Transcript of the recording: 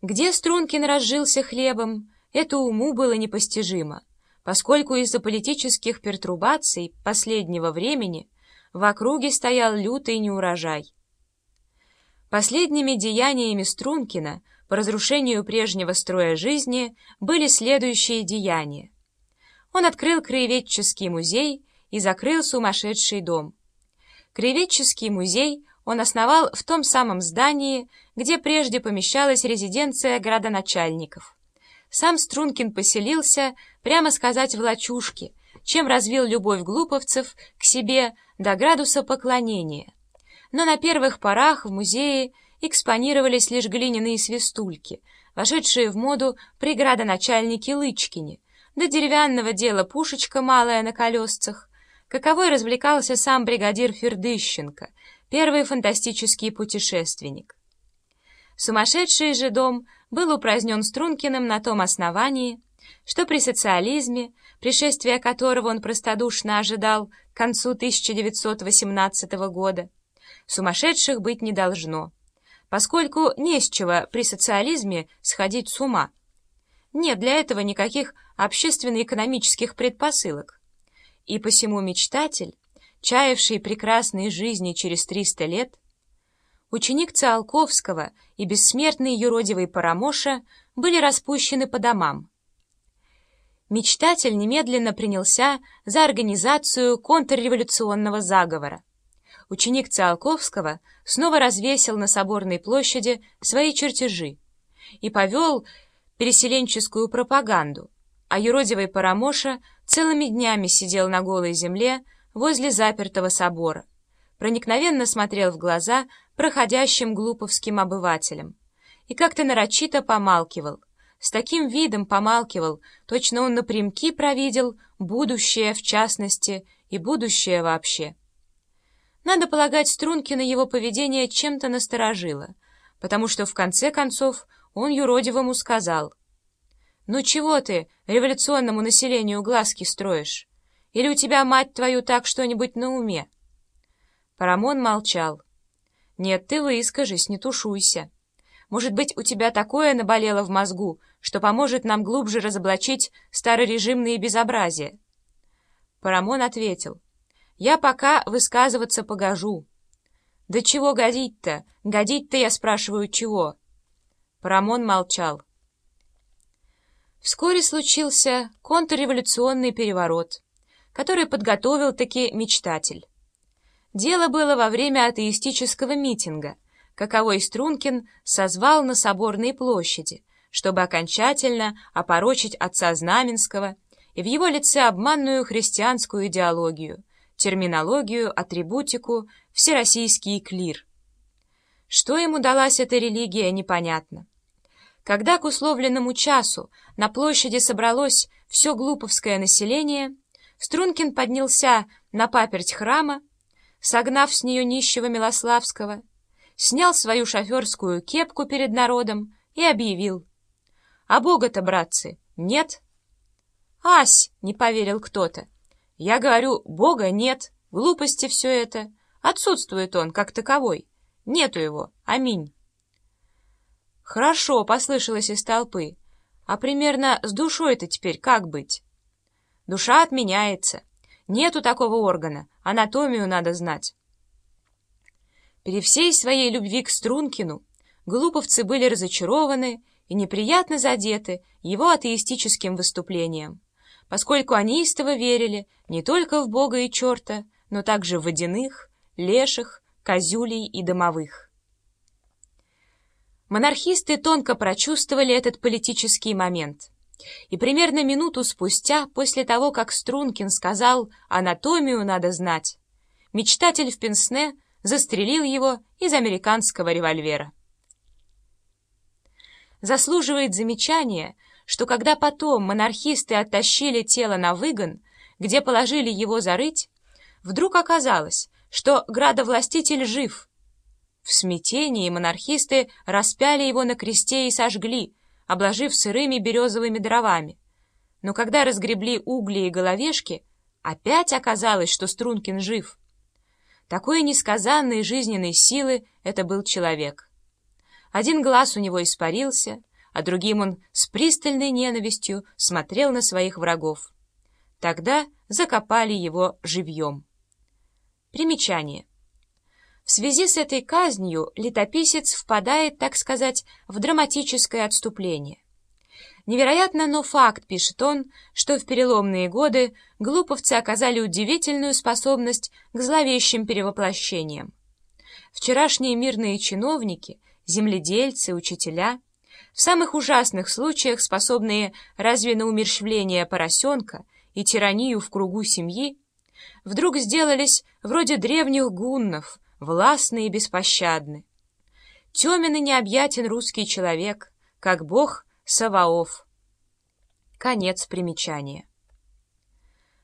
Где Стрункин разжился хлебом, это уму было непостижимо, поскольку из-за политических пертурбаций последнего времени в округе стоял лютый неурожай. Последними деяниями Стрункина по разрушению прежнего строя жизни были следующие деяния. Он открыл краеведческий музей и закрыл сумасшедший дом. Краеведческий музей он основал в том самом здании, где прежде помещалась резиденция градоначальников. Сам Стрункин поселился, прямо сказать, в лачушке, чем развил любовь глуповцев к себе до градуса поклонения. Но на первых порах в музее экспонировались лишь глиняные свистульки, вошедшие в моду при градоначальнике Лычкине, до деревянного дела пушечка малая на колесцах, каковой развлекался сам бригадир Фердыщенко, первый фантастический путешественник. Сумасшедший же дом был упразднен Стрункиным на том основании, что при социализме, пришествие которого он простодушно ожидал к концу 1918 года, сумасшедших быть не должно, поскольку не с чего при социализме сходить с ума. Нет для этого никаких общественно-экономических предпосылок. И посему мечтатель, чаявший прекрасной жизни через 300 лет, ученик Циолковского и бессмертный юродивый Парамоша были распущены по домам. Мечтатель немедленно принялся за организацию контрреволюционного заговора. Ученик Циолковского снова развесил на Соборной площади свои чертежи и повел переселенческую пропаганду, а юродивый Парамоша целыми днями сидел на голой земле возле запертого собора, проникновенно смотрел в глаза проходящим глуповским обывателям и как-то нарочито помалкивал. С таким видом помалкивал, точно он напрямки провидел будущее в частности и будущее вообще. Надо полагать, Стрункина его поведение чем-то насторожило, потому что в конце концов он юродивому сказал, «Ну чего ты революционному населению глазки строишь? Или у тебя, мать твою, так что-нибудь на уме?» Парамон молчал. «Нет, ты выскажись, не тушуйся. Может быть, у тебя такое наболело в мозгу, что поможет нам глубже разоблачить старорежимные безобразия?» Парамон ответил. «Я пока высказываться погожу». «Да чего годить-то? Годить-то, я спрашиваю, чего?» Парамон молчал. Вскоре случился контрреволюционный переворот, который подготовил таки мечтатель. Дело было во время атеистического митинга, каковой Стрункин созвал на Соборной площади, чтобы окончательно опорочить отца Знаменского и в его лице обманную христианскую идеологию, терминологию, атрибутику, всероссийский клир. Что ему далась эта религия, непонятно. Когда к условленному часу на площади собралось все глуповское население, Стрункин поднялся на паперть храма, согнав с нее нищего Милославского, снял свою шоферскую кепку перед народом и объявил. «А Бога-то, братцы, нет?» «Ась!» — не поверил кто-то. «Я говорю, Бога нет, глупости все это. Отсутствует он, как таковой. Нету его. Аминь». «Хорошо», — послышалось из толпы. «А примерно с душой-то теперь как быть?» «Душа отменяется. Нету такого органа, анатомию надо знать. При всей своей любви к Стрункину глуповцы были разочарованы и неприятно задеты его атеистическим выступлением, поскольку они истово верили не только в Бога и черта, но также в водяных, леших, козюлей и домовых. Монархисты тонко прочувствовали этот политический момент — и примерно минуту спустя, после того, как Стрункин сказал «анатомию надо знать», мечтатель в пенсне застрелил его из американского револьвера. Заслуживает замечания, что когда потом монархисты оттащили тело на выгон, где положили его зарыть, вдруг оказалось, что градовластитель жив. В смятении монархисты распяли его на кресте и сожгли, обложив сырыми березовыми дровами. Но когда разгребли угли и головешки, опять оказалось, что Стрункин жив. Такой несказанной жизненной силы это был человек. Один глаз у него испарился, а другим он с пристальной ненавистью смотрел на своих врагов. Тогда закопали его живьем. Примечание. В связи с этой казнью летописец впадает, так сказать, в драматическое отступление. Невероятно, но факт, пишет он, что в переломные годы глуповцы оказали удивительную способность к зловещим перевоплощениям. Вчерашние мирные чиновники, земледельцы, учителя, в самых ужасных случаях способные разве на умерщвление поросенка и тиранию в кругу семьи, вдруг сделались вроде древних гуннов, властны и беспощадны. Темен и необъятен русский человек, как бог Саваоф. Конец примечания.